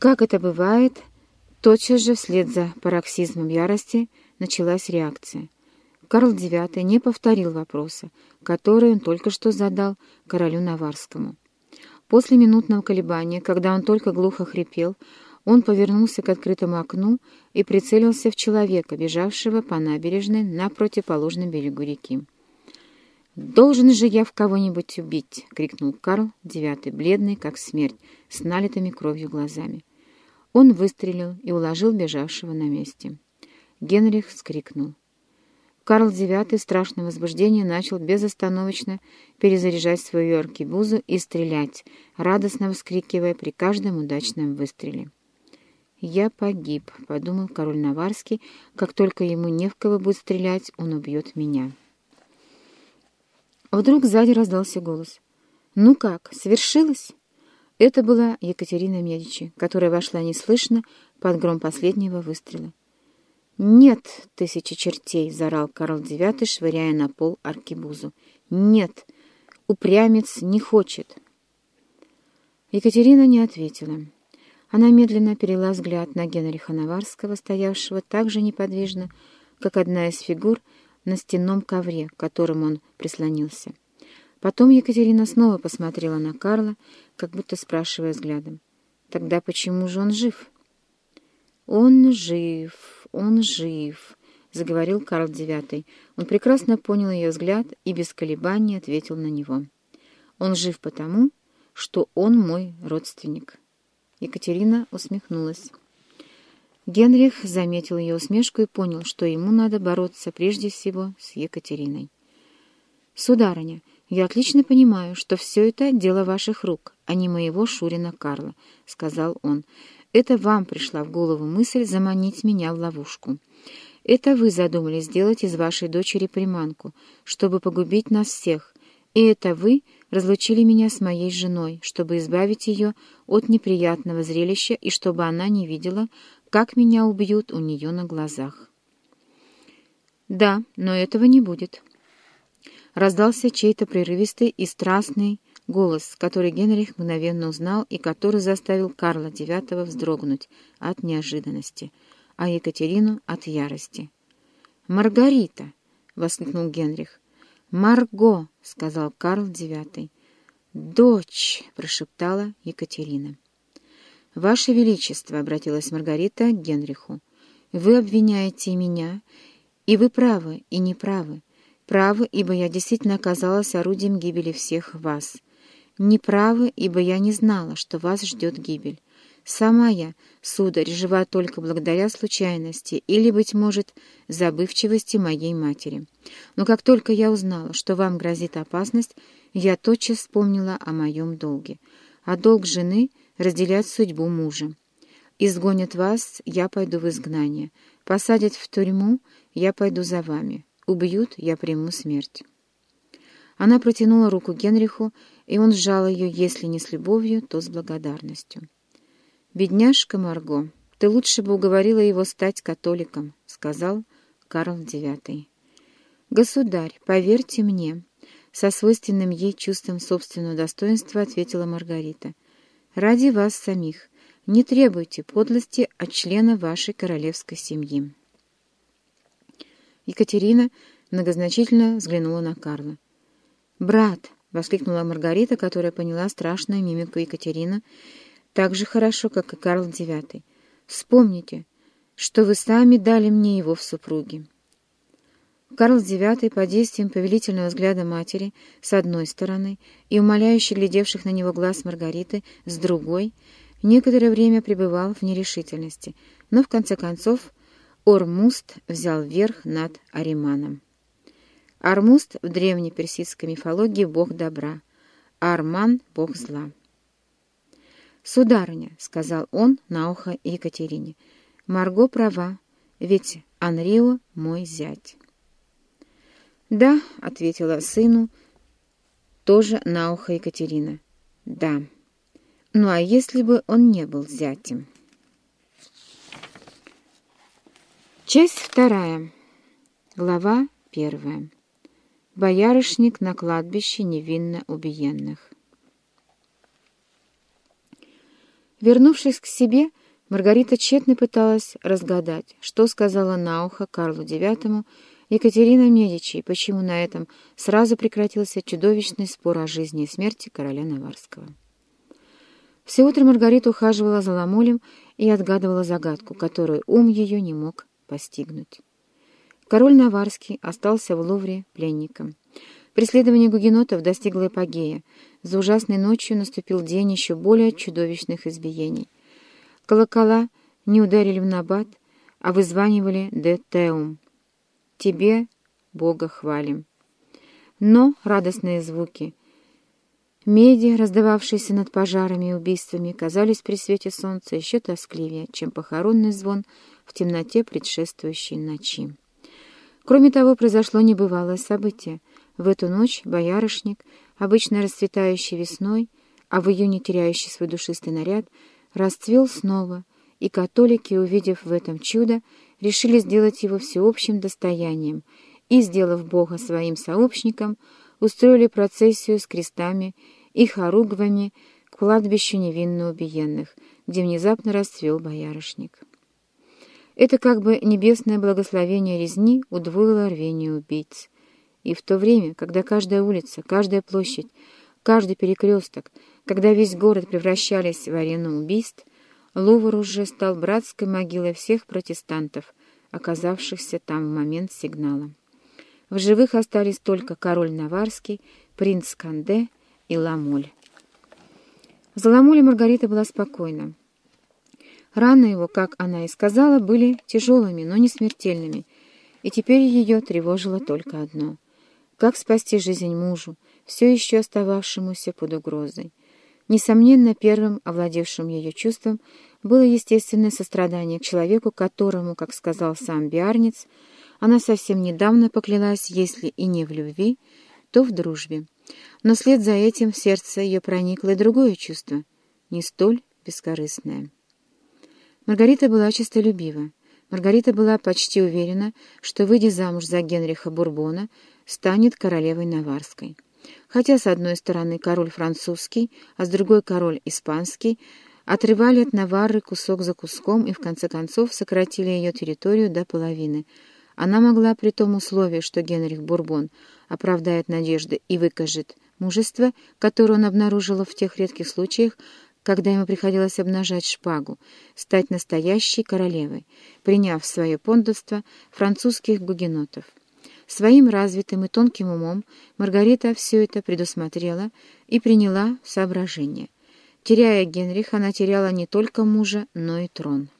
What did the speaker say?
Как это бывает, тотчас же вслед за пароксизмом ярости началась реакция. Карл IX не повторил вопроса, который он только что задал королю Наварскому. После минутного колебания, когда он только глухо хрипел, он повернулся к открытому окну и прицелился в человека, бежавшего по набережной на противоположном берегу реки. «Должен же я в кого-нибудь убить!» — крикнул Карл, девятый, бледный, как смерть, с налитыми кровью глазами. Он выстрелил и уложил бежавшего на месте. Генрих вскрикнул. Карл IX в страшном возбуждении начал безостановочно перезаряжать свою аркебузу и стрелять, радостно вскрикивая при каждом удачном выстреле. «Я погиб», — подумал король Наварский, — «как только ему не в кого будет стрелять, он убьет меня». Вдруг сзади раздался голос. «Ну как, свершилось?» Это была Екатерина Медичи, которая вошла неслышно под гром последнего выстрела. «Нет, тысячи чертей!» — заорал Карл IX, швыряя на пол аркибузу. «Нет! Упрямец не хочет!» Екатерина не ответила. Она медленно перела взгляд на Генриха Наварского, стоявшего так же неподвижно, как одна из фигур на стенном ковре, к которому он прислонился. Потом Екатерина снова посмотрела на Карла, как будто спрашивая взглядом. «Тогда почему же он жив?» «Он жив, он жив», — заговорил Карл IX. Он прекрасно понял ее взгляд и без колебаний ответил на него. «Он жив потому, что он мой родственник». Екатерина усмехнулась. Генрих заметил ее усмешку и понял, что ему надо бороться прежде всего с Екатериной. «Сударыня, я отлично понимаю, что все это дело ваших рук, а не моего Шурина Карла», — сказал он. «Это вам пришла в голову мысль заманить меня в ловушку. Это вы задумали сделать из вашей дочери приманку, чтобы погубить нас всех, и это вы разлучили меня с моей женой, чтобы избавить ее от неприятного зрелища и чтобы она не видела, как меня убьют у нее на глазах. Да, но этого не будет. Раздался чей-то прерывистый и страстный голос, который Генрих мгновенно узнал и который заставил Карла IX вздрогнуть от неожиданности, а Екатерину от ярости. «Маргарита!» — воскликнул Генрих. «Марго!» — сказал Карл IX. «Дочь!» — прошептала Екатерина. «Ваше Величество!» — обратилась Маргарита к Генриху. «Вы обвиняете меня, и вы правы, и не правы. Правы, ибо я действительно оказалась орудием гибели всех вас. Неправы, ибо я не знала, что вас ждет гибель. Сама я, сударь, жива только благодаря случайности или, быть может, забывчивости моей матери. Но как только я узнала, что вам грозит опасность, я тотчас вспомнила о моем долге. А долг жены — разделять судьбу мужа. Изгонят вас, я пойду в изгнание. Посадят в тюрьму, я пойду за вами. Убьют, я приму смерть. Она протянула руку Генриху, и он сжал ее, если не с любовью, то с благодарностью. «Бедняжка Марго, ты лучше бы уговорила его стать католиком», — сказал Карл IX. «Государь, поверьте мне», — со свойственным ей чувством собственного достоинства ответила Маргарита. «Ради вас самих не требуйте подлости от члена вашей королевской семьи». Екатерина многозначительно взглянула на Карла. «Брат!» — воскликнула Маргарита, которая поняла страшную мимику Екатерины, — так же хорошо, как и Карл IX. Вспомните, что вы сами дали мне его в супруги. Карл IX под действием повелительного взгляда матери с одной стороны и умоляюще глядевших на него глаз Маргариты с другой, некоторое время пребывал в нерешительности, но в конце концов Ормуст взял верх над Ариманом. Армуст в древней персидской мифологии — бог добра, а Арман — бог зла. «Сударыня», — сказал он на ухо Екатерине, — «Марго права, ведь Анрио мой зять». «Да», — ответила сыну, тоже на ухо Екатерина. «Да. Ну а если бы он не был зятем?» Часть вторая. Глава первая. Боярышник на кладбище невинно убиенных. Вернувшись к себе, Маргарита тщетно пыталась разгадать, что сказала на ухо Карлу IX Екатерина Медичи и почему на этом сразу прекратился чудовищный спор о жизни и смерти короля Наварского. Все утро Маргарита ухаживала за Ламолем и отгадывала загадку, которую ум ее не мог постигнуть. Король Наварский остался в Лувре пленником. Преследование гугенотов достигло эпогея. За ужасной ночью наступил день еще более чудовищных избиений. Колокола не ударили в набат, а вызванивали «де теум» — «Тебе, Бога, хвалим». Но радостные звуки, меди, раздававшиеся над пожарами и убийствами, казались при свете солнца еще тоскливее, чем похоронный звон в темноте предшествующей ночи. Кроме того, произошло небывалое событие. В эту ночь боярышник, обычно расцветающий весной, а в июне теряющий свой душистый наряд, расцвел снова, и католики, увидев в этом чудо, решили сделать его всеобщим достоянием и, сделав Бога своим сообщником, устроили процессию с крестами и хоругвами к кладбищу невинно убиенных, где внезапно расцвел боярышник. Это как бы небесное благословение резни удвоило рвение убийц. И в то время, когда каждая улица, каждая площадь, каждый перекресток, когда весь город превращались в арену убийств, Лувр уже стал братской могилой всех протестантов, оказавшихся там в момент сигнала. В живых остались только король Наварский, принц Канде и Ламоль. За Ламоле Маргарита была спокойна. Раны его, как она и сказала, были тяжелыми, но не смертельными, и теперь ее тревожило только одно — как спасти жизнь мужу, все еще остававшемуся под угрозой. Несомненно, первым овладевшим ее чувством было естественное сострадание к человеку, которому, как сказал сам Биарниц, она совсем недавно поклялась, если и не в любви, то в дружбе. Но вслед за этим в сердце ее проникло и другое чувство, не столь бескорыстное. Маргарита была честолюбива. Маргарита была почти уверена, что, выйдя замуж за Генриха Бурбона, станет королевой Наварской. Хотя, с одной стороны, король французский, а с другой король испанский, отрывали от Наварры кусок за куском и, в конце концов, сократили ее территорию до половины. Она могла при том условии, что Генрих Бурбон оправдает надежды и выкажет мужество, которое он обнаружил в тех редких случаях, когда ему приходилось обнажать шпагу, стать настоящей королевой, приняв свое пондовство французских гугенотов. Своим развитым и тонким умом Маргарита все это предусмотрела и приняла в соображение. Теряя Генриха, она теряла не только мужа, но и трон.